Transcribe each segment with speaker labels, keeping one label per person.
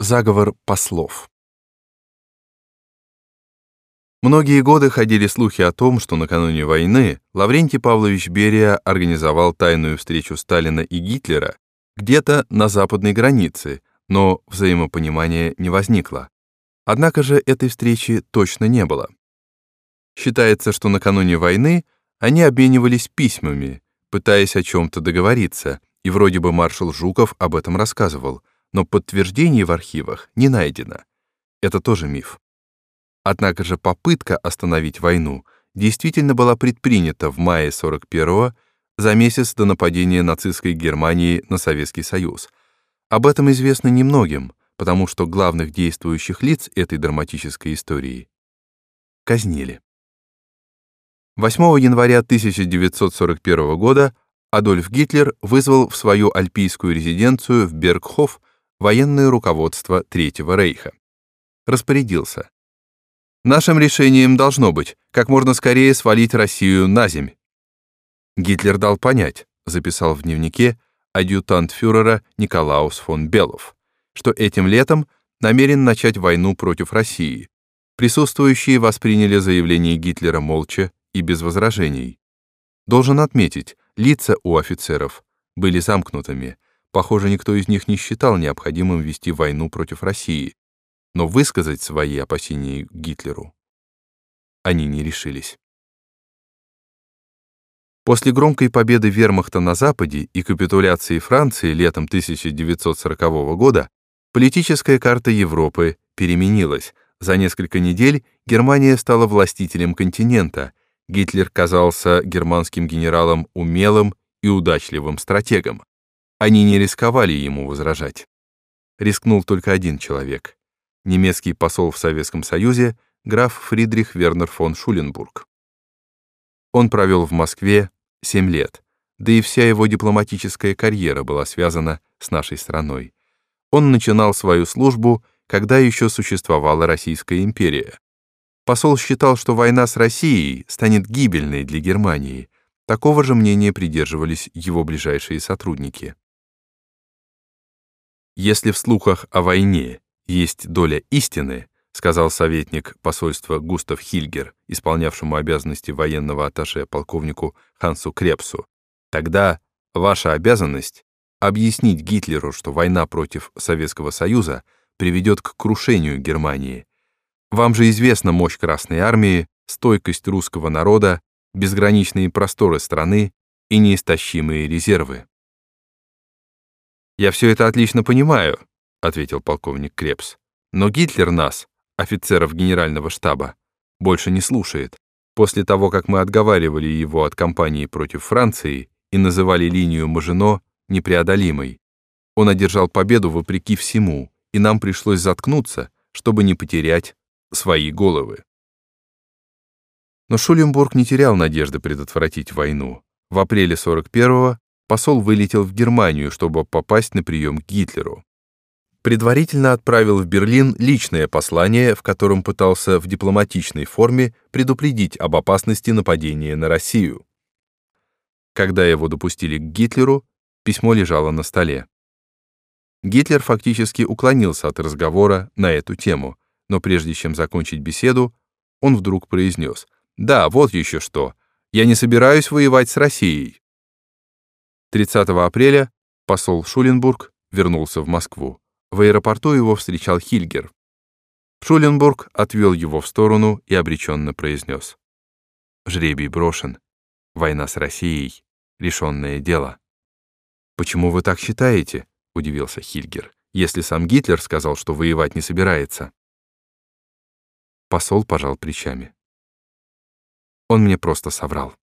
Speaker 1: Заговор послов. Многие годы ходили слухи о том, что накануне войны Лаврентий Павлович Берия организовал тайную встречу Сталина и Гитлера где-то на западной границе, но взаимопонимания не возникло. Однако же этой встречи точно не было. Считается, что накануне войны они обменивались письмами, пытаясь о чем-то договориться, и вроде бы маршал Жуков об этом рассказывал — но подтверждений в архивах не найдено. Это тоже миф. Однако же попытка остановить войну действительно была предпринята в мае 41-го, за месяц до нападения нацистской Германии на Советский Союз. Об этом известно немногим, потому что главных действующих лиц этой драматической истории казнили. 8 января 1941 года Адольф Гитлер вызвал в свою альпийскую резиденцию в Бергхоф военное руководство Третьего Рейха. Распорядился. Нашим решением должно быть как можно скорее свалить Россию на земь. Гитлер дал понять, записал в дневнике адъютант фюрера Николаус фон Белов, что этим летом намерен начать войну против России. Присутствующие восприняли заявление Гитлера молча и без возражений. Должен отметить, лица у офицеров были замкнутыми, Похоже, никто из них не считал необходимым вести войну против России, но высказать свои опасения Гитлеру они не решились. После громкой победы вермахта на Западе и капитуляции Франции летом 1940 года политическая карта Европы переменилась. За несколько недель Германия стала властителем континента. Гитлер казался германским генералом умелым и удачливым стратегом. Они не рисковали ему возражать. Рискнул только один человек — немецкий посол в Советском Союзе граф Фридрих Вернер фон Шуленбург. Он провел в Москве семь лет, да и вся его дипломатическая карьера была связана с нашей страной. Он начинал свою службу, когда еще существовала Российская империя. Посол считал, что война с Россией станет гибельной для Германии. Такого же мнения придерживались его ближайшие сотрудники. Если в слухах о войне есть доля истины, сказал советник посольства Густав Хильгер, исполнявшему обязанности военного атташе полковнику Хансу Крепсу, тогда ваша обязанность объяснить Гитлеру, что война против Советского Союза приведет к крушению Германии. Вам же известна мощь Красной Армии, стойкость русского народа, безграничные просторы страны и неистощимые резервы. «Я все это отлично понимаю», — ответил полковник Крепс. «Но Гитлер нас, офицеров генерального штаба, больше не слушает. После того, как мы отговаривали его от кампании против Франции и называли линию Мажино непреодолимой, он одержал победу вопреки всему, и нам пришлось заткнуться, чтобы не потерять свои головы. Но Шуленбург не терял надежды предотвратить войну. В апреле 41-го посол вылетел в Германию, чтобы попасть на прием к Гитлеру. Предварительно отправил в Берлин личное послание, в котором пытался в дипломатичной форме предупредить об опасности нападения на Россию. Когда его допустили к Гитлеру, письмо лежало на столе. Гитлер фактически уклонился от разговора на эту тему, но прежде чем закончить беседу, он вдруг произнес «Да, вот еще что. Я не собираюсь воевать с Россией. 30 апреля посол Шуленбург вернулся в Москву. В аэропорту его встречал Хильгер. Шуленбург отвел его в сторону и обреченно произнес. «Жребий брошен. Война с Россией. Решенное дело». «Почему вы так считаете?» — удивился Хильгер, «если сам Гитлер сказал, что воевать не собирается». Посол пожал плечами. Он мне просто соврал.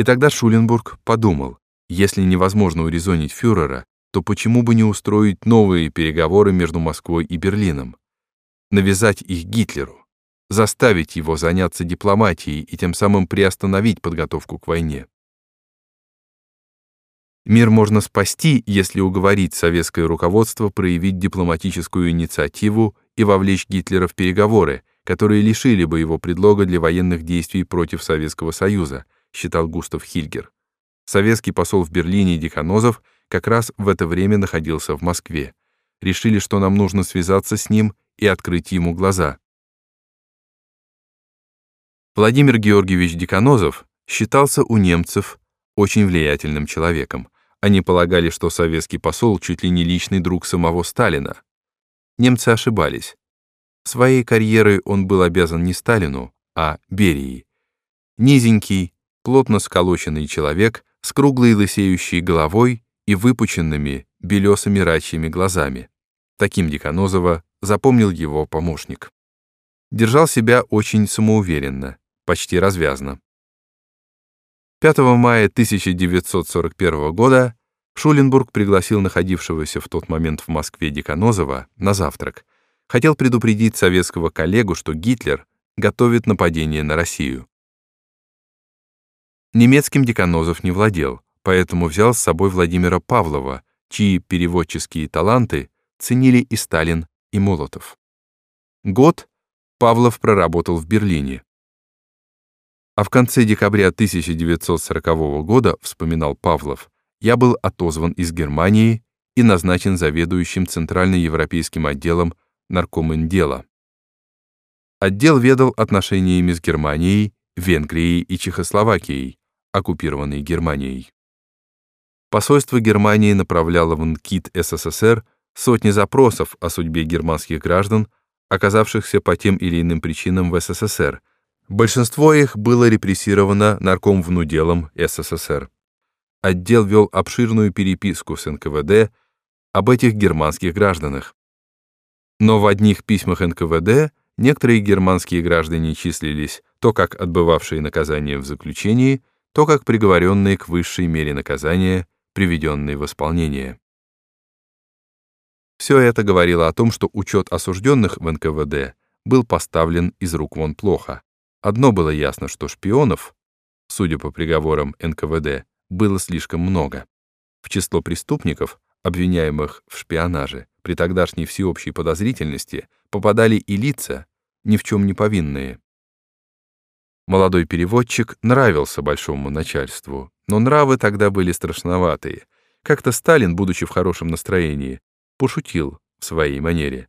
Speaker 1: И тогда Шуленбург подумал, если невозможно урезонить фюрера, то почему бы не устроить новые переговоры между Москвой и Берлином? Навязать их Гитлеру, заставить его заняться дипломатией и тем самым приостановить подготовку к войне. Мир можно спасти, если уговорить советское руководство проявить дипломатическую инициативу и вовлечь Гитлера в переговоры, которые лишили бы его предлога для военных действий против Советского Союза, считал Густав Хильгер. Советский посол в Берлине Деканозов как раз в это время находился в Москве. решили, что нам нужно связаться с ним и открыть ему глаза. Владимир Георгиевич Деканозов считался у немцев очень влиятельным человеком. Они полагали, что советский посол чуть ли не личный друг самого Сталина. Немцы ошибались. Своей карьерой он был обязан не Сталину, а Берии. Низенький, плотно сколоченный человек с круглой лысеющей головой и выпученными белесыми рачьими глазами. Таким Деканозова запомнил его помощник. Держал себя очень самоуверенно, почти развязно. 5 мая 1941 года Шуленбург пригласил находившегося в тот момент в Москве Деканозова на завтрак. Хотел предупредить советского коллегу, что Гитлер готовит нападение на Россию. Немецким Деканозов не владел, поэтому взял с собой Владимира Павлова, чьи переводческие таланты ценили и Сталин, и Молотов. Год Павлов проработал в Берлине. А в конце декабря 1940 года, вспоминал Павлов, я был отозван из Германии и назначен заведующим Центральноевропейским отделом наркомендела. Отдел ведал отношениями с Германией, Венгрией и Чехословакией, оккупированной Германией. Посольство Германии направляло в НКИД СССР сотни запросов о судьбе германских граждан, оказавшихся по тем или иным причинам в СССР, Большинство их было репрессировано наркомвнуделом СССР. Отдел вел обширную переписку с НКВД об этих германских гражданах. Но в одних письмах НКВД некоторые германские граждане числились то как отбывавшие наказание в заключении, то как приговоренные к высшей мере наказания, приведенные в исполнение. Все это говорило о том, что учет осужденных в НКВД был поставлен из рук вон плохо. Одно было ясно, что шпионов, судя по приговорам НКВД, было слишком много. В число преступников, обвиняемых в шпионаже, при тогдашней всеобщей подозрительности попадали и лица, ни в чем не повинные. Молодой переводчик нравился большому начальству, но нравы тогда были страшноватые. Как-то Сталин, будучи в хорошем настроении, пошутил в своей манере.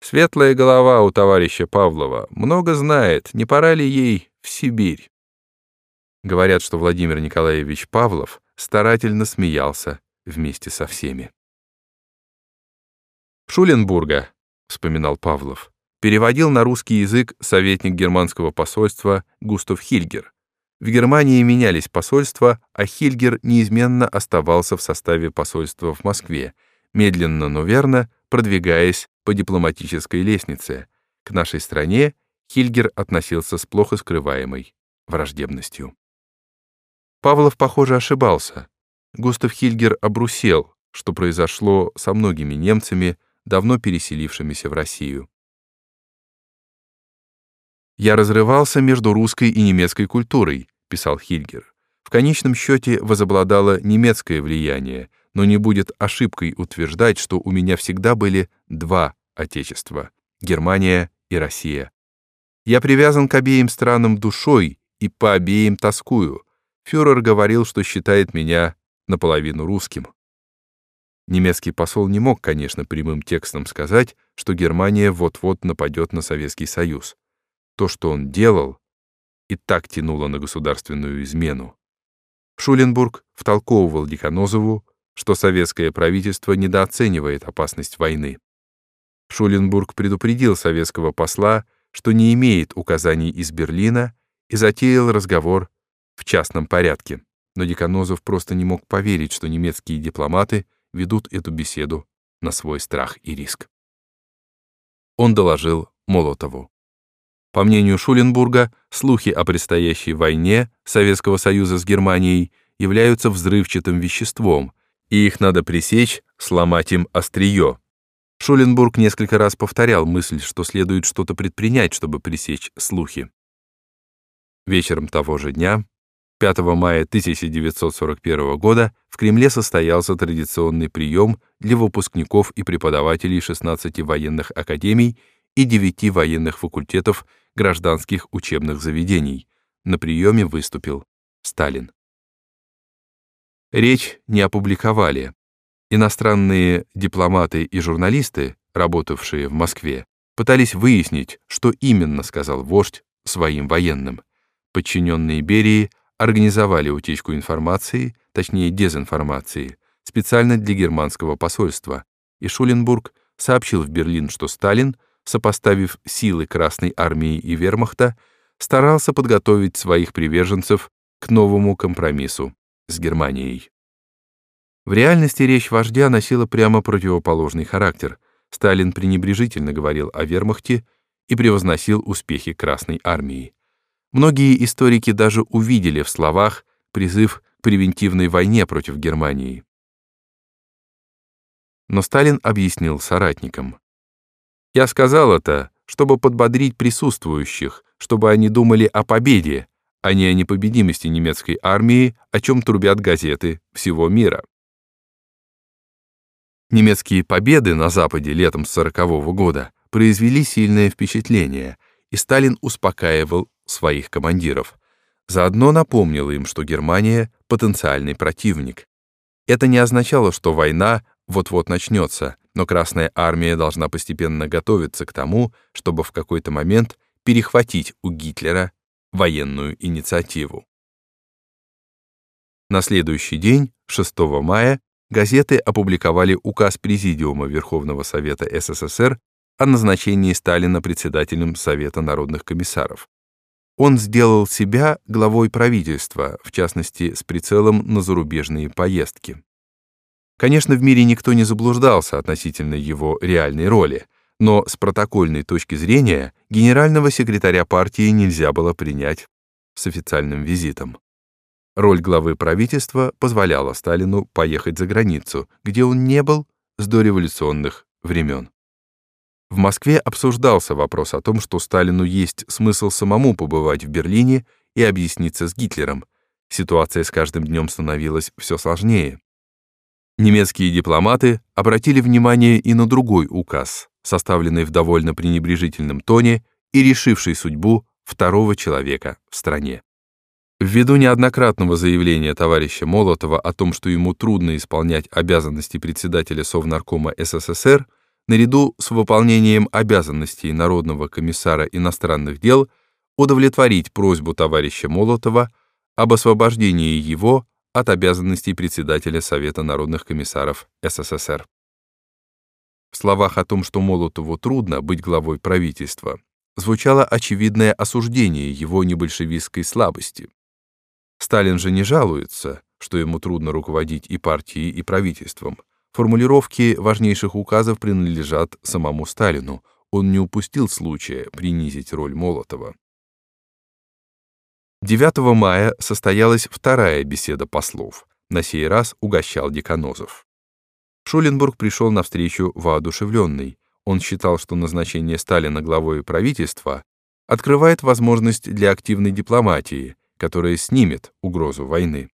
Speaker 1: Светлая голова у товарища Павлова, много знает, не пора ли ей в Сибирь? Говорят, что Владимир Николаевич Павлов старательно смеялся вместе со всеми. Шуленбурга, вспоминал Павлов, переводил на русский язык советник германского посольства Густав Хильгер. В Германии менялись посольства, а Хильгер неизменно оставался в составе посольства в Москве, медленно, но верно продвигаясь по дипломатической лестнице. К нашей стране Хильгер относился с плохо скрываемой враждебностью. Павлов, похоже, ошибался. Густав Хильгер обрусел, что произошло со многими немцами, давно переселившимися в Россию. «Я разрывался между русской и немецкой культурой», — писал Хильгер. «В конечном счете возобладало немецкое влияние, но не будет ошибкой утверждать, что у меня всегда были два отечества — Германия и Россия. Я привязан к обеим странам душой и по обеим тоскую. Фюрер говорил, что считает меня наполовину русским. Немецкий посол не мог, конечно, прямым текстом сказать, что Германия вот-вот нападет на Советский Союз. То, что он делал, и так тянуло на государственную измену. Шуленбург втолковывал Деканозову, что советское правительство недооценивает опасность войны. Шуленбург предупредил советского посла, что не имеет указаний из Берлина и затеял разговор в частном порядке. Но Деканозов просто не мог поверить, что немецкие дипломаты ведут эту беседу на свой страх и риск. Он доложил Молотову. По мнению Шуленбурга, слухи о предстоящей войне Советского Союза с Германией являются взрывчатым веществом, и их надо пресечь, сломать им острие. Шуленбург несколько раз повторял мысль, что следует что-то предпринять, чтобы пресечь слухи. Вечером того же дня, 5 мая 1941 года, в Кремле состоялся традиционный прием для выпускников и преподавателей 16 военных академий и 9 военных факультетов гражданских учебных заведений. На приеме выступил Сталин. Речь не опубликовали. Иностранные дипломаты и журналисты, работавшие в Москве, пытались выяснить, что именно сказал вождь своим военным. Подчиненные Берии организовали утечку информации, точнее дезинформации, специально для германского посольства, и Шуленбург сообщил в Берлин, что Сталин, сопоставив силы Красной армии и вермахта, старался подготовить своих приверженцев к новому компромиссу с Германией. В реальности речь вождя носила прямо противоположный характер. Сталин пренебрежительно говорил о вермахте и превозносил успехи Красной армии. Многие историки даже увидели в словах призыв к превентивной войне против Германии. Но Сталин объяснил соратникам. «Я сказал это, чтобы подбодрить присутствующих, чтобы они думали о победе, а не о непобедимости немецкой армии, о чем трубят газеты всего мира». Немецкие победы на Западе летом 40 -го года произвели сильное впечатление, и Сталин успокаивал своих командиров. Заодно напомнил им, что Германия — потенциальный противник. Это не означало, что война вот-вот начнется, но Красная Армия должна постепенно готовиться к тому, чтобы в какой-то момент перехватить у Гитлера военную инициативу. На следующий день, 6 мая, газеты опубликовали указ Президиума Верховного Совета СССР о назначении Сталина председателем Совета народных комиссаров. Он сделал себя главой правительства, в частности, с прицелом на зарубежные поездки. Конечно, в мире никто не заблуждался относительно его реальной роли, но с протокольной точки зрения генерального секретаря партии нельзя было принять с официальным визитом. Роль главы правительства позволяла Сталину поехать за границу, где он не был с дореволюционных времен. В Москве обсуждался вопрос о том, что Сталину есть смысл самому побывать в Берлине и объясниться с Гитлером. Ситуация с каждым днем становилась все сложнее. Немецкие дипломаты обратили внимание и на другой указ, составленный в довольно пренебрежительном тоне и решивший судьбу второго человека в стране. Ввиду неоднократного заявления товарища Молотова о том, что ему трудно исполнять обязанности председателя Совнаркома СССР, наряду с выполнением обязанностей Народного комиссара иностранных дел удовлетворить просьбу товарища Молотова об освобождении его от обязанностей председателя Совета народных комиссаров СССР. В словах о том, что Молотову трудно быть главой правительства, звучало очевидное осуждение его небольшевистской слабости. Сталин же не жалуется, что ему трудно руководить и партией, и правительством. Формулировки важнейших указов принадлежат самому Сталину. Он не упустил случая принизить роль Молотова. 9 мая состоялась вторая беседа послов. На сей раз угощал Деканозов. Шуленбург пришел навстречу воодушевленный. Он считал, что назначение Сталина главой правительства открывает возможность для активной дипломатии, которая снимет угрозу войны.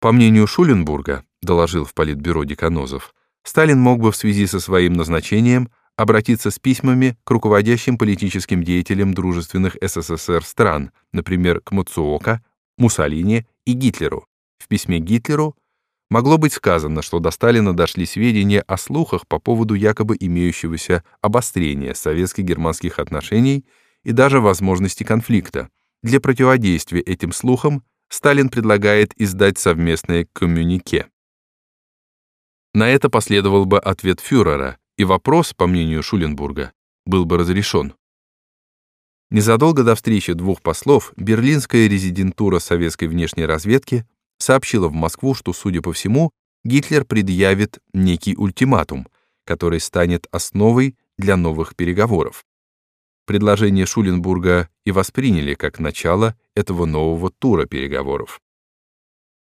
Speaker 1: По мнению Шуленбурга, доложил в Политбюро Деканозов, Сталин мог бы в связи со своим назначением обратиться с письмами к руководящим политическим деятелям дружественных СССР стран, например, к Муцуока, Муссолини и Гитлеру. В письме Гитлеру могло быть сказано, что до Сталина дошли сведения о слухах по поводу якобы имеющегося обострения советско-германских отношений и даже возможности конфликта, для противодействия этим слухам Сталин предлагает издать совместное коммюнике. На это последовал бы ответ фюрера, и вопрос, по мнению Шуленбурга, был бы разрешен. Незадолго до встречи двух послов берлинская резидентура советской внешней разведки сообщила в Москву, что, судя по всему, Гитлер предъявит некий ультиматум, который станет основой для новых переговоров. Предложение Шуленбурга и восприняли как начало этого нового тура переговоров.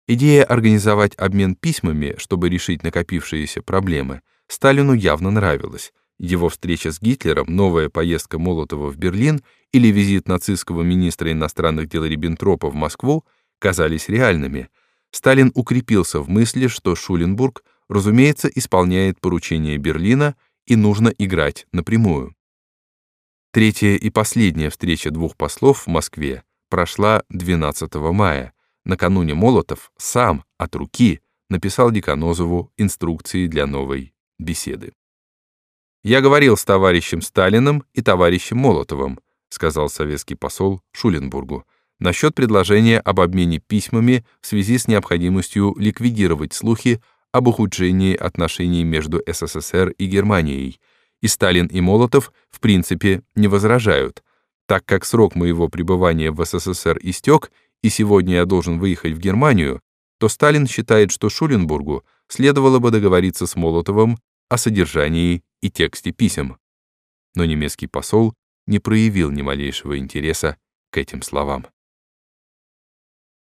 Speaker 1: Идея организовать обмен письмами, чтобы решить накопившиеся проблемы, Сталину явно нравилась. Его встреча с Гитлером, новая поездка Молотова в Берлин или визит нацистского министра иностранных дел Риббентропа в Москву казались реальными. Сталин укрепился в мысли, что Шуленбург, разумеется, исполняет поручение Берлина и нужно играть напрямую. Третья и последняя встреча двух послов в Москве прошла 12 мая. Накануне Молотов сам от руки написал Деканозову инструкции для новой беседы. «Я говорил с товарищем Сталиным и товарищем Молотовым», сказал советский посол Шуленбургу, насчет предложения об обмене письмами в связи с необходимостью ликвидировать слухи об ухудшении отношений между СССР и Германией, и Сталин и Молотов в принципе не возражают, так как срок моего пребывания в СССР истек, и сегодня я должен выехать в Германию, то Сталин считает, что Шуленбургу следовало бы договориться с Молотовым о содержании и тексте писем. Но немецкий посол не проявил ни малейшего интереса к этим словам.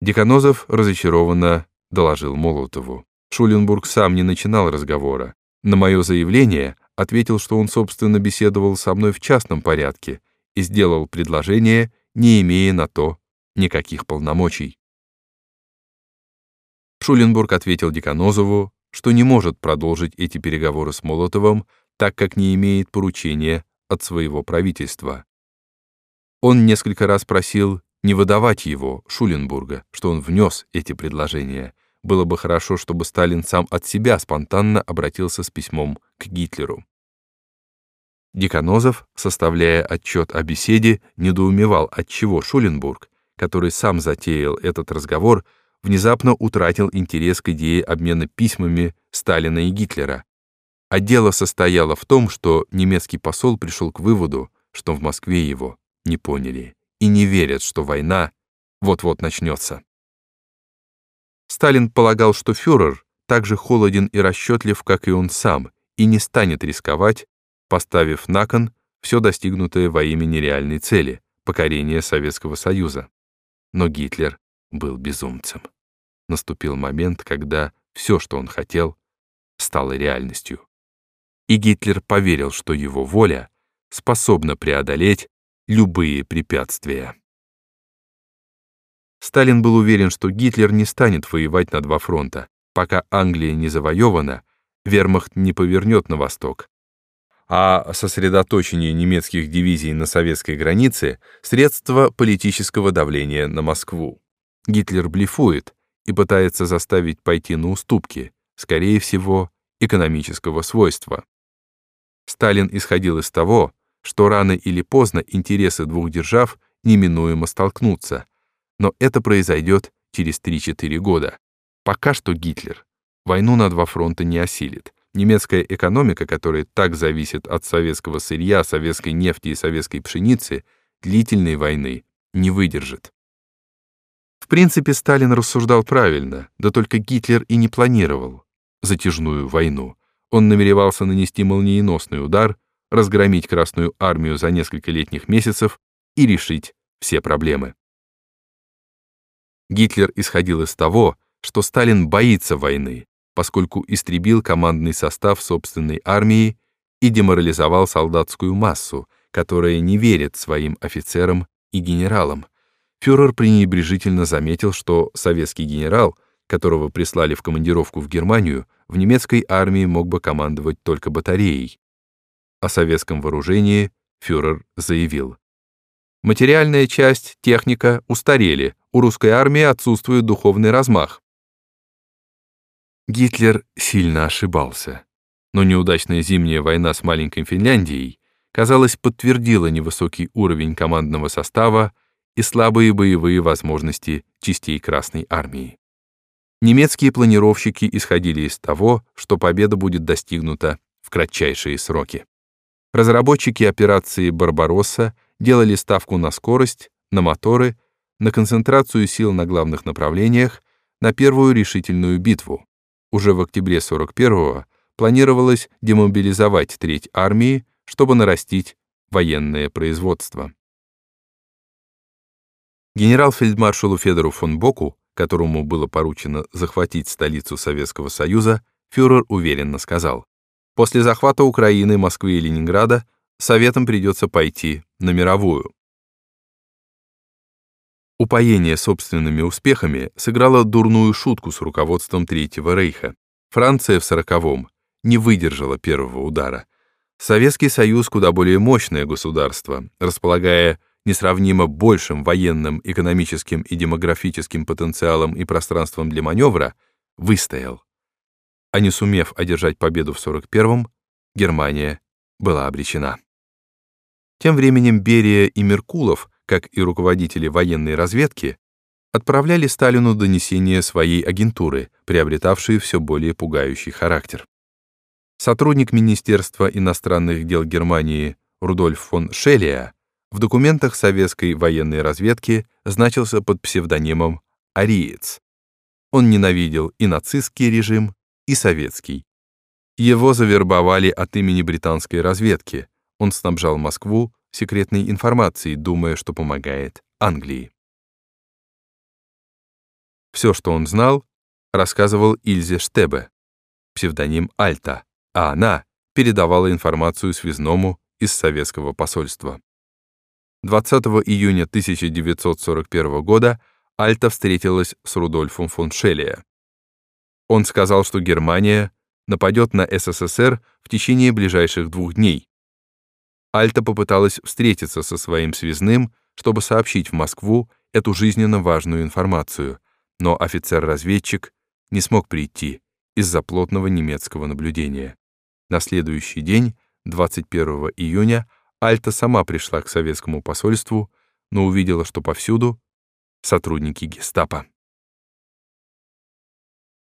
Speaker 1: Деканозов разочарованно доложил Молотову. Шуленбург сам не начинал разговора. На мое заявление ответил, что он, собственно, беседовал со мной в частном порядке и сделал предложение, не имея на то никаких полномочий. Шуленбург ответил Деканозову, что не может продолжить эти переговоры с Молотовым, так как не имеет поручения от своего правительства. Он несколько раз просил не выдавать его, Шуленбурга, что он внес эти предложения. Было бы хорошо, чтобы Сталин сам от себя спонтанно обратился с письмом к Гитлеру. Деканозов, составляя отчет о беседе, недоумевал, отчего Шуленбург, который сам затеял этот разговор, внезапно утратил интерес к идее обмена письмами Сталина и Гитлера. А дело состояло в том, что немецкий посол пришел к выводу, что в Москве его не поняли и не верят, что война вот-вот начнется. Сталин полагал, что фюрер так же холоден и расчетлив, как и он сам, и не станет рисковать, поставив на кон все достигнутое во имя нереальной цели — покорения Советского Союза. Но Гитлер был безумцем. Наступил момент, когда все, что он хотел, стало реальностью. И Гитлер поверил, что его воля способна преодолеть любые препятствия. Сталин был уверен, что Гитлер не станет воевать на два фронта. Пока Англия не завоевана, вермахт не повернет на восток. А сосредоточение немецких дивизий на советской границе — средство политического давления на Москву. Гитлер блефует и пытается заставить пойти на уступки, скорее всего, экономического свойства. Сталин исходил из того, что рано или поздно интересы двух держав неминуемо столкнутся, но это произойдет через 3-4 года. Пока что Гитлер войну на два фронта не осилит. Немецкая экономика, которая так зависит от советского сырья, советской нефти и советской пшеницы, длительной войны не выдержит. Принципе, Сталин рассуждал правильно, да только Гитлер и не планировал затяжную войну. Он намеревался нанести молниеносный удар — разгромить Красную армию за несколько летних месяцев и решить все проблемы. Гитлер исходил из того, что Сталин боится войны, поскольку истребил командный состав собственной армии и деморализовал солдатскую массу, которая не верит своим офицерам и генералам. Фюрер пренебрежительно заметил, что советский генерал, которого прислали в командировку в Германию, в немецкой армии мог бы командовать только батареей, о советском вооружении фюрер заявил. Материальная часть, техника устарели, у русской армии отсутствует духовный размах. Гитлер сильно ошибался, но неудачная зимняя война с маленькой Финляндией, казалось, подтвердила невысокий уровень командного состава и слабые боевые возможности частей Красной армии. Немецкие планировщики исходили из того, что победа будет достигнута в кратчайшие сроки. Разработчики операции «Барбаросса» делали ставку на скорость, на моторы, на концентрацию сил на главных направлениях, на первую решительную битву. Уже в октябре 41-го планировалось демобилизовать треть армии, чтобы нарастить военное производство. Генерал-фельдмаршалу Федору фон Боку, которому было поручено захватить столицу Советского Союза, фюрер уверенно сказал, После захвата Украины, Москвы и Ленинграда Советам придется пойти на мировую. Упоение собственными успехами сыграло дурную шутку с руководством Третьего Рейха. Франция в сороковом не выдержала первого удара. Советский Союз куда более мощное государство, располагая несравнимо большим военным, экономическим и демографическим потенциалом и пространством для маневра, выстоял. а не сумев одержать победу в 41-м, Германия была обречена. Тем временем Берия и Меркулов, как и руководители военной разведки, отправляли Сталину донесения своей агентуры, приобретавшие все более пугающий характер. Сотрудник Министерства иностранных дел Германии Рудольф фон Шелия в документах советской военной разведки значился под псевдонимом «Ариец». Он ненавидел и нацистский режим, и советский. Его завербовали от имени британской разведки. Он снабжал Москву секретной информацией, думая, что помогает Англии. Все, что он знал, рассказывал Ильзе Штебе, псевдоним Альта, а она передавала информацию связному из советского посольства. 20 июня 1941 года Альта встретилась с Рудольфом фон Шелия. Он сказал, что Германия нападет на СССР в течение ближайших двух дней. Альта попыталась встретиться со своим связным, чтобы сообщить в Москву эту жизненно важную информацию, но офицер-разведчик не смог прийти из-за плотного немецкого наблюдения. На следующий день, 21 июня, Альта сама пришла к советскому посольству, но увидела, что повсюду сотрудники гестапо.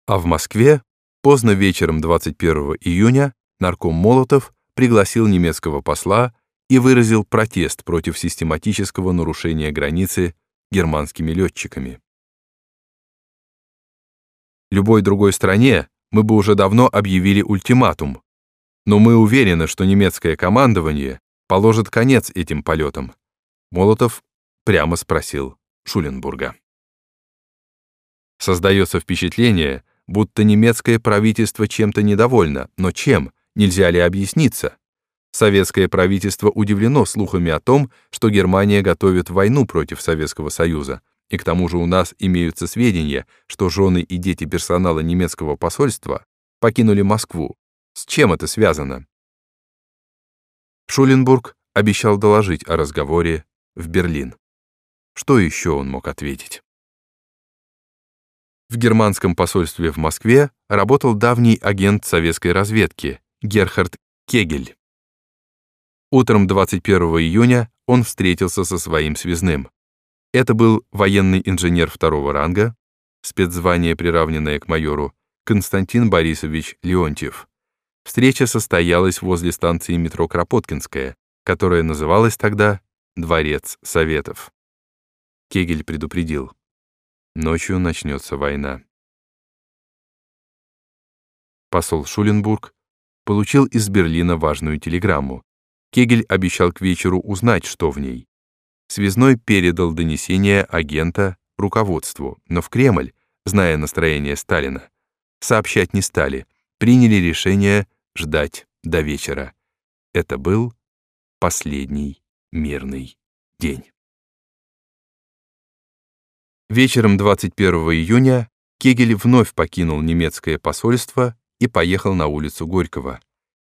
Speaker 1: А в Москве поздно вечером 21 июня нарком Молотов пригласил немецкого посла и выразил протест против систематического нарушения границы германскими летчиками. Любой другой стране мы бы уже давно объявили ультиматум, но мы уверены, что немецкое командование положит конец этим полетам. Молотов прямо спросил Шуленбурга. Создается впечатление, будто немецкое правительство чем-то недовольно, но чем, нельзя ли объясниться? Советское правительство удивлено слухами о том, что Германия готовит войну против Советского Союза, и к тому же у нас имеются сведения, что жены и дети персонала немецкого посольства покинули Москву. С чем это связано? Шуленбург обещал доложить о разговоре в Берлин. Что еще он мог ответить? В германском посольстве в Москве работал давний агент советской разведки Герхард Кегель. Утром 21 июня он встретился со своим связным. Это был военный инженер второго ранга, спецзвание, приравненное к майору, Константин Борисович Леонтьев. Встреча состоялась возле станции метро Кропоткинская, которая называлась тогда Дворец Советов. Кегель предупредил. Ночью начнется война. Посол Шуленбург получил из Берлина важную телеграмму. Кегель обещал к вечеру узнать, что в ней. Связной передал донесение агента руководству, но в Кремль, зная настроение Сталина, сообщать не стали, приняли решение ждать до вечера. Это был последний мирный день. Вечером 21 июня Кегель вновь покинул немецкое посольство и поехал на улицу Горького.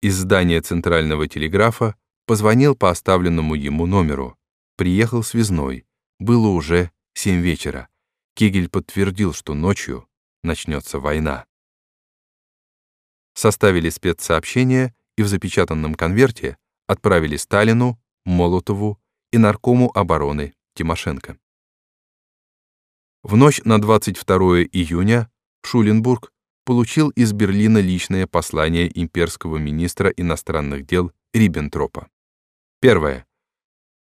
Speaker 1: Из здания Центрального телеграфа позвонил по оставленному ему номеру. Приехал связной. Было уже семь вечера. Кегель подтвердил, что ночью начнется война. Составили спецсообщение и в запечатанном конверте отправили Сталину, Молотову и наркому обороны Тимошенко. В ночь на 22 июня Шуленбург получил из Берлина личное послание имперского министра иностранных дел Риббентропа. Первое.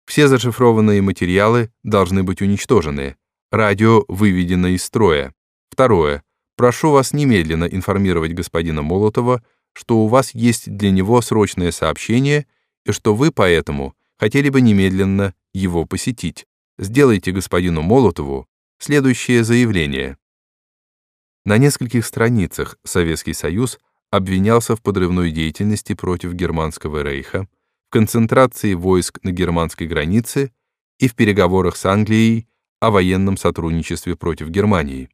Speaker 1: Все зашифрованные материалы должны быть уничтожены. Радио выведено из строя. Второе. Прошу вас немедленно информировать господина Молотова, что у вас есть для него срочное сообщение и что вы поэтому хотели бы немедленно его посетить. Сделайте господину Молотову следующее заявление. На нескольких страницах Советский Союз обвинялся в подрывной деятельности против Германского рейха, концентрации войск на германской границе и в переговорах с Англией о военном сотрудничестве против Германии.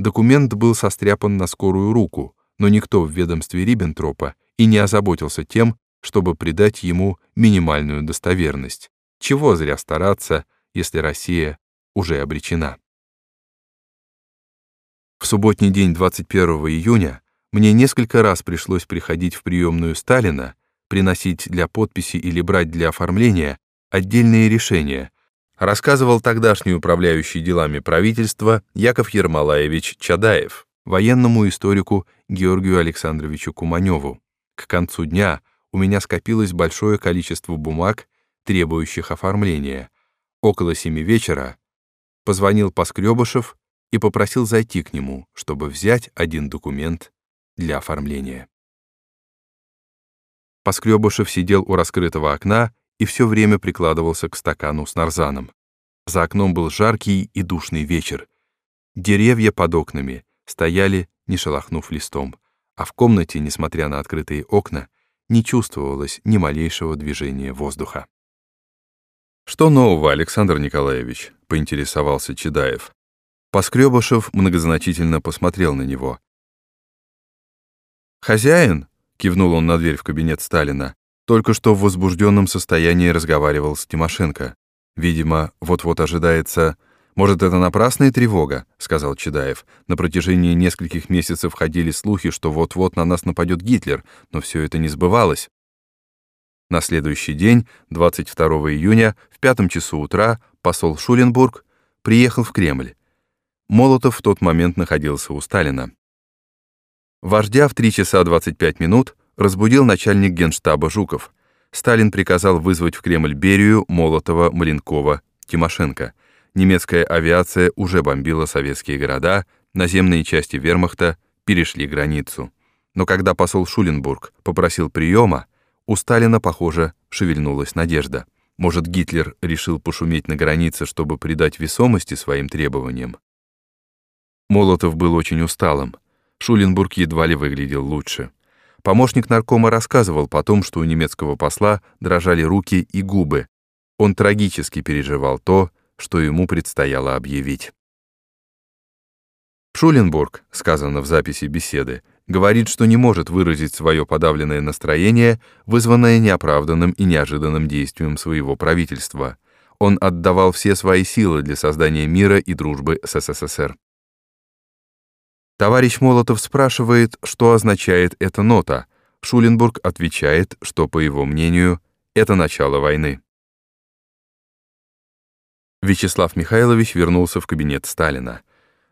Speaker 1: Документ был состряпан на скорую руку, но никто в ведомстве Риббентропа и не озаботился тем, чтобы придать ему минимальную достоверность. Чего зря стараться, если Россия уже обречена. В субботний день 21 июня Мне несколько раз пришлось приходить в приемную Сталина, приносить для подписи или брать для оформления отдельные решения, рассказывал тогдашний управляющий делами правительства Яков Ермолаевич Чадаев, военному историку Георгию Александровичу Куманеву. К концу дня у меня скопилось большое количество бумаг, требующих оформления. Около семи вечера позвонил Поскребышев и попросил зайти к нему, чтобы взять один документ для оформления. Поскребышев сидел у раскрытого окна и все время прикладывался к стакану с нарзаном. За окном был жаркий и душный вечер. Деревья под окнами стояли, не шелохнув листом, а в комнате, несмотря на открытые окна, не чувствовалось ни малейшего движения воздуха. «Что нового, Александр Николаевич?» — поинтересовался Чедаев. Поскребышев многозначительно посмотрел на него. «Хозяин?» — кивнул он на дверь в кабинет Сталина. Только что в возбужденном состоянии разговаривал с Тимошенко. Видимо, вот-вот ожидается... «Может, это напрасная тревога?» — сказал Чедаев. «На протяжении нескольких месяцев ходили слухи, что вот-вот на нас нападет Гитлер, но все это не сбывалось». На следующий день, 22 июня, в пятом часу утра, посол Шуленбург приехал в Кремль. Молотов в тот момент находился у Сталина. Вождя в 3 часа 25 минут разбудил начальник генштаба Жуков. Сталин приказал вызвать в Кремль Берию, Молотова, Маленкова, Тимошенко. Немецкая авиация уже бомбила советские города, наземные части вермахта перешли границу. Но когда посол Шуленбург попросил приема, у Сталина, похоже, шевельнулась надежда. Может, Гитлер решил пошуметь на границе, чтобы придать весомости своим требованиям? Молотов был очень усталым. Шуленбург едва ли выглядел лучше. Помощник наркома рассказывал потом, что у немецкого посла дрожали руки и губы. Он трагически переживал то, что ему предстояло объявить. Шуленбург, сказано в записи беседы, говорит, что не может выразить свое подавленное настроение, вызванное неоправданным и неожиданным действием своего правительства. Он отдавал все свои силы для создания мира и дружбы с СССР. Товарищ Молотов спрашивает, что означает эта нота. Шуленбург отвечает, что, по его мнению, это начало войны. Вячеслав Михайлович вернулся в кабинет Сталина.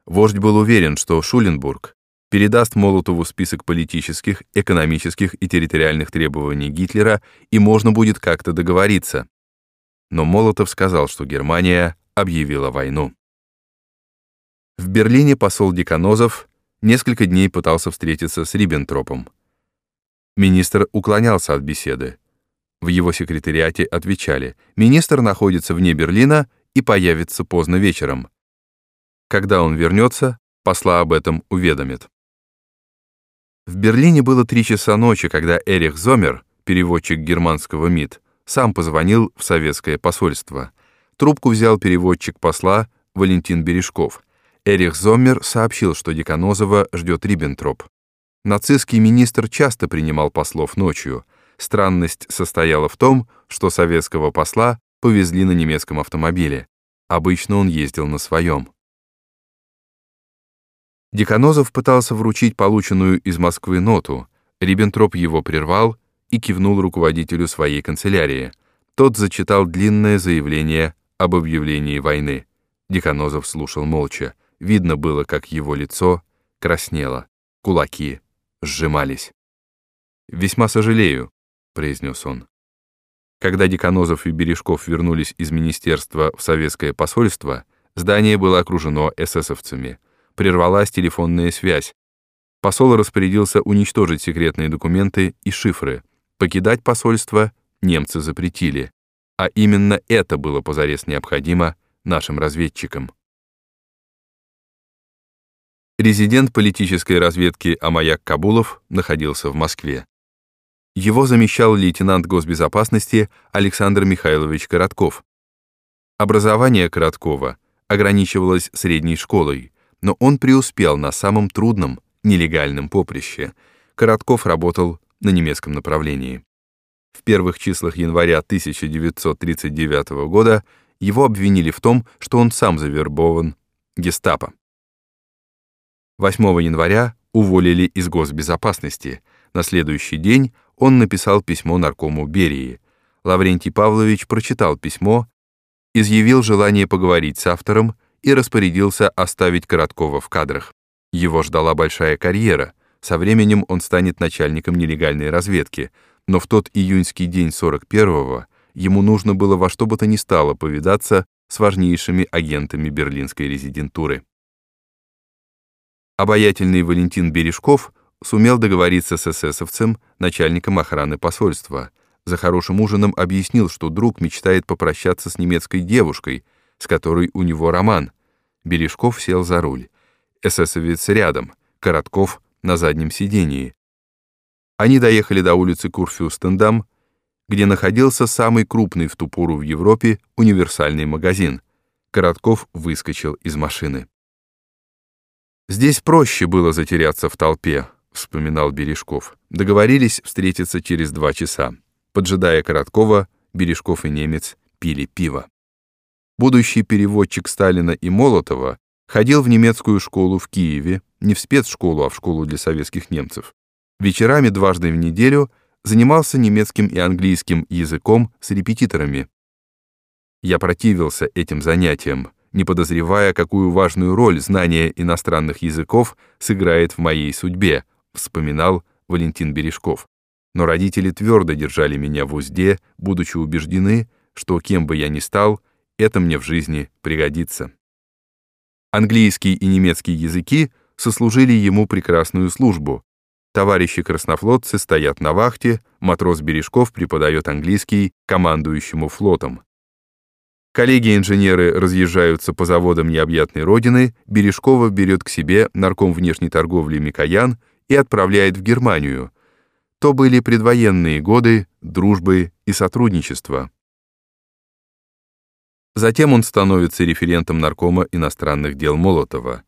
Speaker 1: Вождь был уверен, что Шуленбург передаст Молотову список политических, экономических и территориальных требований Гитлера, и можно будет как-то договориться. Но Молотов сказал, что Германия объявила войну. В Берлине посол Деканозов несколько дней пытался встретиться с Риббентропом. Министр уклонялся от беседы. В его секретариате отвечали, министр находится вне Берлина и появится поздно вечером. Когда он вернется, посла об этом уведомит. В Берлине было три часа ночи, когда Эрих Зомер, переводчик германского МИД, сам позвонил в советское посольство. Трубку взял переводчик посла Валентин Бережков — Эрих Зоммер сообщил, что Деканозова ждет Риббентроп. Нацистский министр часто принимал послов ночью. Странность состояла в том, что советского посла повезли на немецком автомобиле. Обычно он ездил на своем. Деканозов пытался вручить полученную из Москвы ноту. Риббентроп его прервал и кивнул руководителю своей канцелярии. Тот зачитал длинное заявление об объявлении войны. Деканозов слушал молча. Видно было, как его лицо краснело, кулаки сжимались. «Весьма сожалею», — произнес он. Когда Деканозов и Бережков вернулись из министерства в советское посольство, здание было окружено эсэсовцами. Прервалась телефонная связь. Посол распорядился уничтожить секретные документы и шифры. Покидать посольство немцы запретили. А именно это было позарез необходимо нашим разведчикам. Резидент политической разведки Амаяк Кабулов находился в Москве. Его замещал лейтенант госбезопасности Александр Михайлович Коротков. Образование Короткова ограничивалось средней школой, но он преуспел на самом трудном, нелегальном поприще. Коротков работал на немецком направлении. В первых числах января 1939 года его обвинили в том, что он сам завербован гестапо. 8 января уволили из госбезопасности. На следующий день он написал письмо наркому Берии. Лаврентий Павлович прочитал письмо, изъявил желание поговорить с автором и распорядился оставить Короткова в кадрах. Его ждала большая карьера. Со временем он станет начальником нелегальной разведки, но в тот июньский день 41-го ему нужно было во что бы то ни стало повидаться с важнейшими агентами берлинской резидентуры. Обаятельный Валентин Бережков сумел договориться с эсэсовцем, начальником охраны посольства. За хорошим ужином объяснил, что друг мечтает попрощаться с немецкой девушкой, с которой у него роман. Бережков сел за руль. Эсэсовец рядом, Коротков на заднем сидении. Они доехали до улицы Курфюстендам, где находился самый крупный в ту пору в Европе универсальный магазин. Коротков выскочил из машины. «Здесь проще было затеряться в толпе», — вспоминал Бережков. Договорились встретиться через два часа. Поджидая Короткова, Бережков и немец пили пиво. Будущий переводчик Сталина и Молотова ходил в немецкую школу в Киеве, не в спецшколу, а в школу для советских немцев. Вечерами дважды в неделю занимался немецким и английским языком с репетиторами. Я противился этим занятиям, не подозревая, какую важную роль знание иностранных языков сыграет в моей судьбе, вспоминал Валентин Бережков. Но родители твердо держали меня в узде, будучи убеждены, что кем бы я ни стал, это мне в жизни пригодится. Английский и немецкий языки сослужили ему прекрасную службу, Товарищи краснофлотцы стоят на вахте, матрос Бережков преподает английский командующему флотом. Коллеги-инженеры разъезжаются по заводам необъятной родины, Бережкова берет к себе нарком внешней торговли Микоян и отправляет в Германию. То были предвоенные годы дружбы и сотрудничества. Затем он становится референтом наркома иностранных дел Молотова.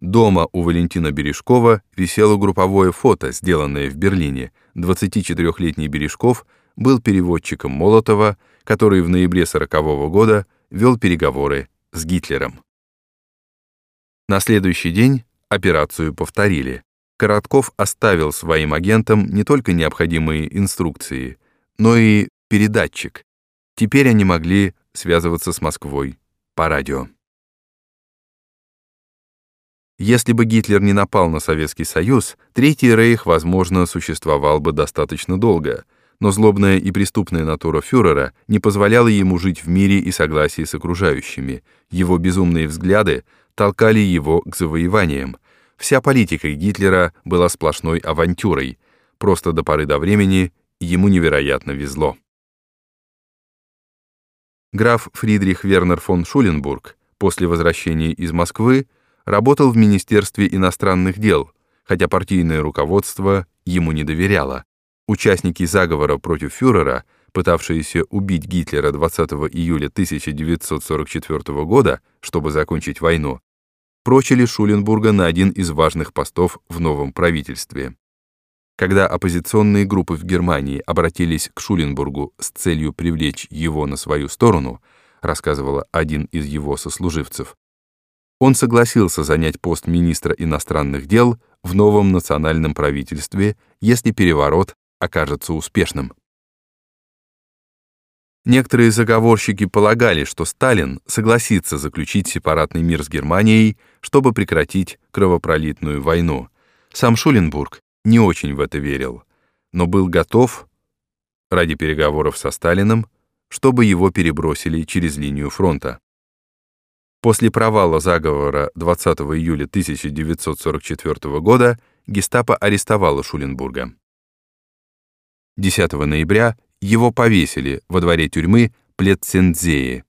Speaker 1: Дома у Валентина Бережкова висело групповое фото, сделанное в Берлине. 24-летний Бережков был переводчиком Молотова, который в ноябре 40 -го года вел переговоры с Гитлером. На следующий день операцию повторили. Коротков оставил своим агентам не только необходимые инструкции, но и передатчик. Теперь они могли связываться с Москвой по радио. Если бы Гитлер не напал на Советский Союз, Третий Рейх, возможно, существовал бы достаточно долго, но злобная и преступная натура фюрера не позволяла ему жить в мире и согласии с окружающими. Его безумные взгляды толкали его к завоеваниям. Вся политика Гитлера была сплошной авантюрой. Просто до поры до времени ему невероятно везло. Граф Фридрих Вернер фон Шуленбург после возвращения из Москвы работал в Министерстве иностранных дел, хотя партийное руководство ему не доверяло. Участники заговора против фюрера, пытавшиеся убить Гитлера 20 июля 1944 года, чтобы закончить войну, прочили Шуленбурга на один из важных постов в новом правительстве. Когда оппозиционные группы в Германии обратились к Шуленбургу с целью привлечь его на свою сторону, рассказывала один из его сослуживцев, он согласился занять пост министра иностранных дел в новом национальном правительстве, если переворот окажется успешным. Некоторые заговорщики полагали, что Сталин согласится заключить сепаратный мир с Германией, чтобы прекратить кровопролитную войну. Сам Шуленбург не очень в это верил, но был готов ради переговоров со Сталиным, чтобы его перебросили через линию фронта. После провала заговора 20 июля 1944 года гестапо арестовало Шуленбурга. 10 ноября его повесили во дворе тюрьмы Плетцензеи.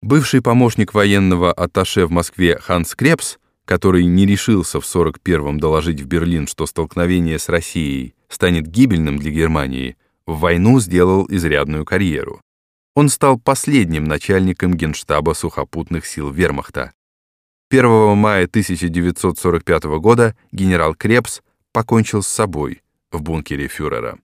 Speaker 1: Бывший помощник военного атташе в Москве Ханс Крепс, который не решился в 41-м доложить в Берлин, что столкновение с Россией станет гибельным для Германии, в войну сделал изрядную карьеру. Он стал последним начальником Генштаба сухопутных сил Вермахта. 1 мая 1945 года генерал Крепс покончил с собой в бункере фюрера.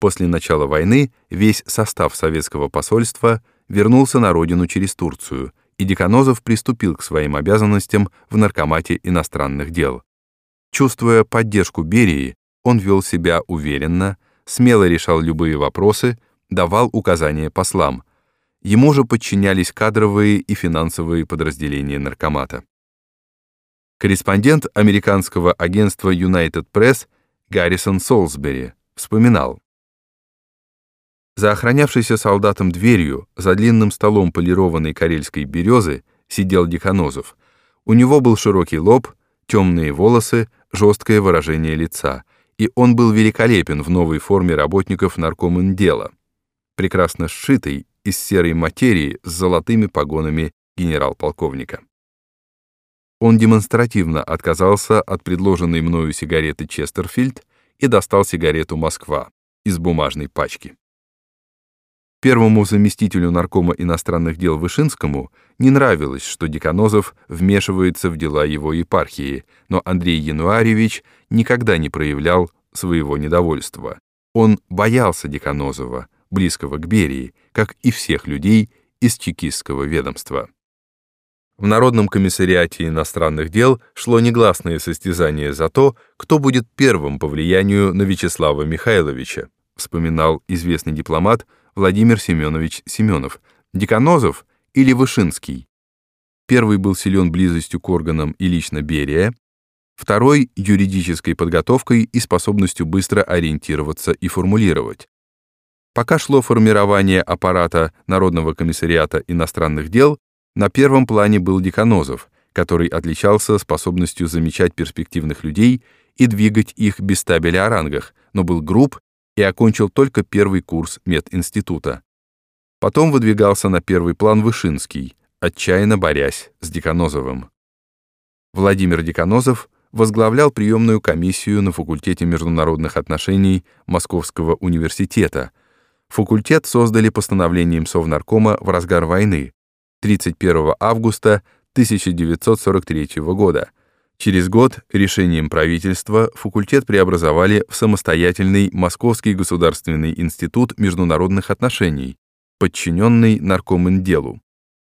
Speaker 1: После начала войны весь состав советского посольства вернулся на родину через Турцию, и Деканозов приступил к своим обязанностям в Наркомате иностранных дел. Чувствуя поддержку Берии, он вел себя уверенно, смело решал любые вопросы, давал указания послам. Ему же подчинялись кадровые и финансовые подразделения Наркомата. Корреспондент американского агентства United Press Гаррисон Солсбери вспоминал. За охранявшейся солдатом дверью, за длинным столом полированной карельской березы, сидел Диханозов. У него был широкий лоб, темные волосы, жесткое выражение лица, и он был великолепен в новой форме работников наркоминдела, прекрасно сшитый из серой материи с золотыми погонами генерал-полковника. Он демонстративно отказался от предложенной мною сигареты Честерфильд и достал сигарету «Москва» из бумажной пачки. Первому заместителю наркома иностранных дел Вышинскому не нравилось, что Деканозов вмешивается в дела его епархии, но Андрей Януаревич никогда не проявлял своего недовольства. Он боялся Деканозова, близкого к Берии, как и всех людей из чекистского ведомства. В Народном комиссариате иностранных дел шло негласное состязание за то, кто будет первым по влиянию на Вячеслава Михайловича, вспоминал известный дипломат Владимир Семенович Семенов, Деканозов или Вышинский. Первый был силен близостью к органам и лично Берия, второй — юридической подготовкой и способностью быстро ориентироваться и формулировать. Пока шло формирование аппарата Народного комиссариата иностранных дел, на первом плане был Деканозов, который отличался способностью замечать перспективных людей и двигать их без табеля о рангах, но был груб и окончил только первый курс мединститута. Потом выдвигался на первый план Вышинский, отчаянно борясь с Деканозовым. Владимир Деканозов возглавлял приемную комиссию на факультете международных отношений Московского университета. Факультет создали постановлением Совнаркома в разгар войны 31 августа 1943 года — Через год решением правительства факультет преобразовали в самостоятельный Московский государственный институт международных отношений, подчиненный наркоминделу.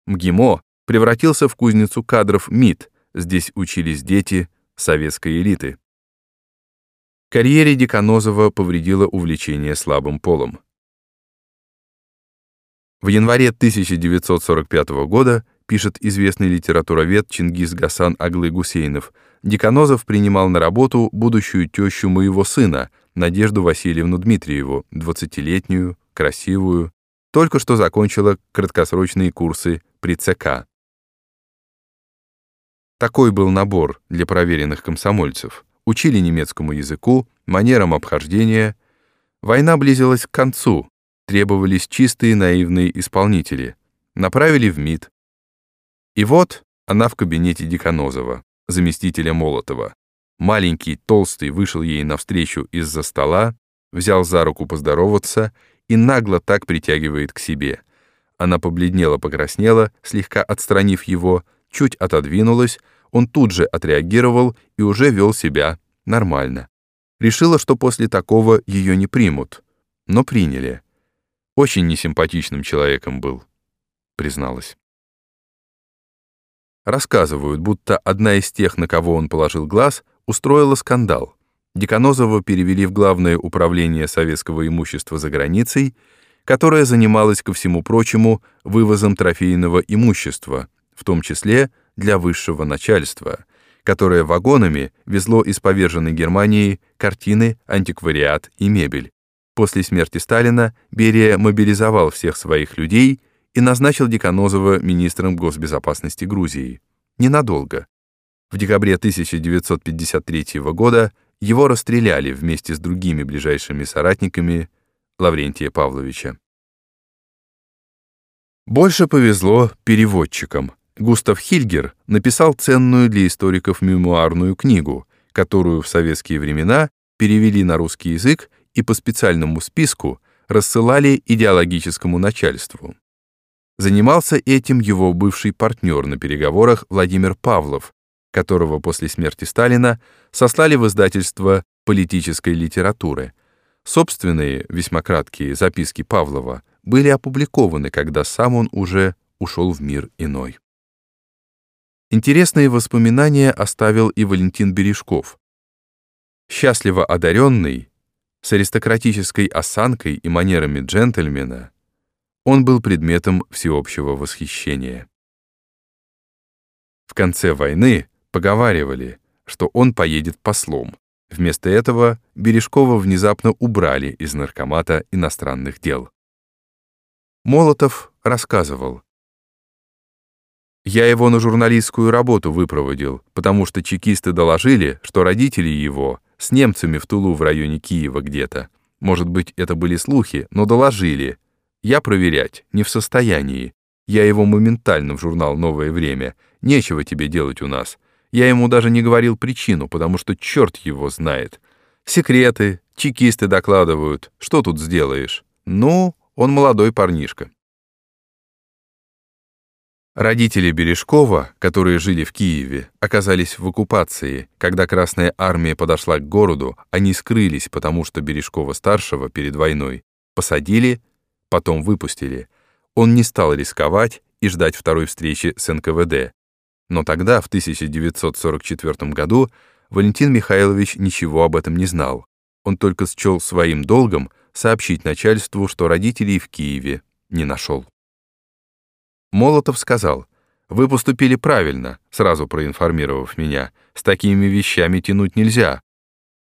Speaker 1: МГИМО превратился в кузницу кадров МИД, здесь учились дети советской элиты. Карьере Деканозова повредило увлечение слабым полом. В январе 1945 года пишет известный литературовед Чингис Гасан Аглы Гусейнов, Деканозов принимал на работу будущую тещу моего сына, Надежду Васильевну Дмитриеву, 20-летнюю, красивую, только что закончила краткосрочные курсы при ЦК. Такой был набор для проверенных комсомольцев. Учили немецкому языку, манерам обхождения. Война близилась к концу, требовались чистые наивные исполнители. Направили в МИД, и вот она в кабинете Деканозова, заместителя Молотова. Маленький, толстый вышел ей навстречу из-за стола, взял за руку поздороваться и нагло так притягивает к себе. Она побледнела, покраснела, слегка отстранив его, чуть отодвинулась, он тут же отреагировал и уже вел себя нормально. Решила, что после такого ее не примут, но приняли. Очень несимпатичным человеком был, призналась. Рассказывают, будто одна из тех, на кого он положил глаз, устроила скандал. Деканозова перевели в Главное управление советского имущества за границей, которое занималось, ко всему прочему, вывозом трофейного имущества, в том числе для высшего начальства, которое вагонами везло из поверженной Германии картины, антиквариат и мебель. После смерти Сталина Берия мобилизовал всех своих людей и назначил Деканозова министром госбезопасности Грузии. Ненадолго. В декабре 1953 года его расстреляли вместе с другими ближайшими соратниками Лаврентия Павловича. Больше повезло переводчикам. Густав Хильгер написал ценную для историков мемуарную книгу, которую в советские времена перевели на русский язык и по специальному списку рассылали идеологическому начальству. Занимался этим его бывший партнер на переговорах Владимир Павлов, которого после смерти Сталина сослали в издательство политической литературы. Собственные, весьма краткие записки Павлова были опубликованы, когда сам он уже ушел в мир иной. Интересные воспоминания оставил и Валентин Бережков. Счастливо одаренный, с аристократической осанкой и манерами джентльмена, он был предметом всеобщего восхищения. В конце войны поговаривали, что он поедет послом. Вместо этого Бережкова внезапно убрали из наркомата иностранных дел. Молотов рассказывал. «Я его на журналистскую работу выпроводил, потому что чекисты доложили, что родители его с немцами в Тулу в районе Киева где-то. Может быть, это были слухи, но доложили. Я проверять не в состоянии. Я его моментально в журнал «Новое время». Нечего тебе делать у нас. Я ему даже не говорил причину, потому что черт его знает. Секреты, чекисты докладывают. Что тут сделаешь? Ну, он молодой парнишка. Родители Бережкова, которые жили в Киеве, оказались в оккупации. Когда Красная Армия подошла к городу, они скрылись, потому что Бережкова-старшего перед войной посадили, потом выпустили. Он не стал рисковать и ждать второй встречи с НКВД. Но тогда, в 1944 году, Валентин Михайлович ничего об этом не знал. Он только счел своим долгом сообщить начальству, что родителей в Киеве не нашел. Молотов сказал, «Вы поступили правильно, сразу проинформировав меня. С такими вещами тянуть нельзя.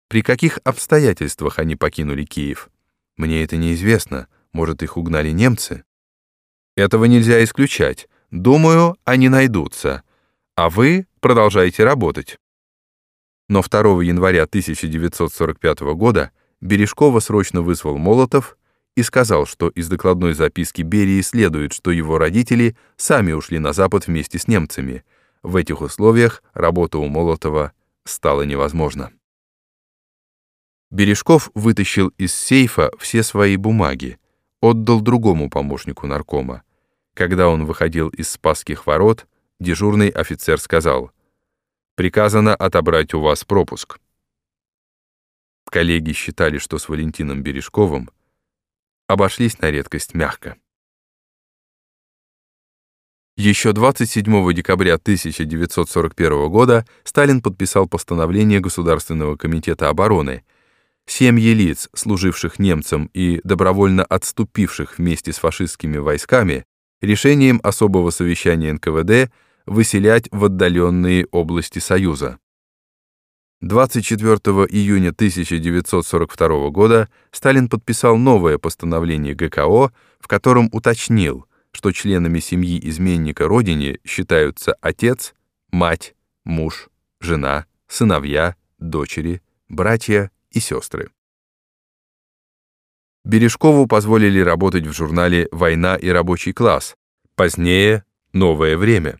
Speaker 1: При каких обстоятельствах они покинули Киев? Мне это неизвестно. Может, их угнали немцы? Этого нельзя исключать. Думаю, они найдутся. А вы продолжаете работать». Но 2 января 1945 года Бережкова срочно вызвал Молотов и сказал, что из докладной записки Берии следует, что его родители сами ушли на Запад вместе с немцами. В этих условиях работа у Молотова стала невозможна. Бережков вытащил из сейфа все свои бумаги, отдал другому помощнику наркома. Когда он выходил из Спасских ворот, дежурный офицер сказал, «Приказано отобрать у вас пропуск». Коллеги считали, что с Валентином Бережковым обошлись на редкость мягко. Еще 27 декабря 1941 года Сталин подписал постановление Государственного комитета обороны. Семьи лиц, служивших немцам и добровольно отступивших вместе с фашистскими войсками, решением особого совещания НКВД выселять в отдаленные области Союза. 24 июня 1942 года Сталин подписал новое постановление ГКО, в котором уточнил, что членами семьи изменника родине считаются отец, мать, муж, жена, сыновья, дочери, братья и сестры. Бережкову позволили работать в журнале «Война и рабочий класс», позднее «Новое время».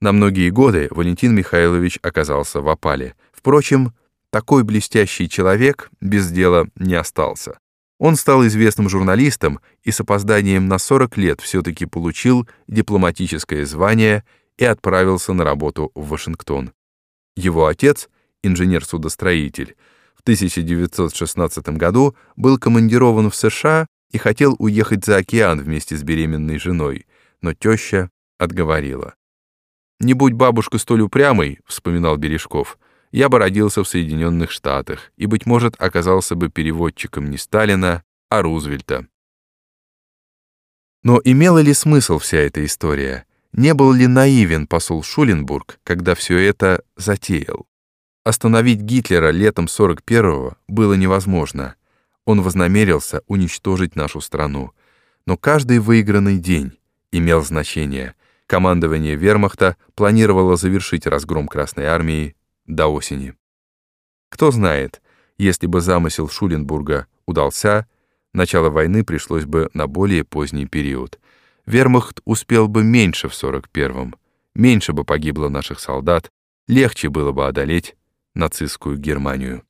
Speaker 1: На многие годы Валентин Михайлович оказался в опале — Впрочем, такой блестящий человек без дела не остался. Он стал известным журналистом и с опозданием на 40 лет все-таки получил дипломатическое звание и отправился на работу в Вашингтон. Его отец, инженер-судостроитель, в 1916 году был командирован в США и хотел уехать за океан вместе с беременной женой, но теща отговорила. «Не будь бабушка столь упрямой», — вспоминал Бережков, я бы родился в Соединенных Штатах и, быть может, оказался бы переводчиком не Сталина, а Рузвельта. Но имела ли смысл вся эта история? Не был ли наивен посол Шуленбург, когда все это затеял? Остановить Гитлера летом 41-го было невозможно. Он вознамерился уничтожить нашу страну. Но каждый выигранный день имел значение. Командование вермахта планировало завершить разгром Красной Армии до осени. Кто знает, если бы замысел Шуленбурга удался, начало войны пришлось бы на более поздний период. Вермахт успел бы меньше в 41-м, меньше бы погибло наших солдат, легче было бы одолеть нацистскую Германию.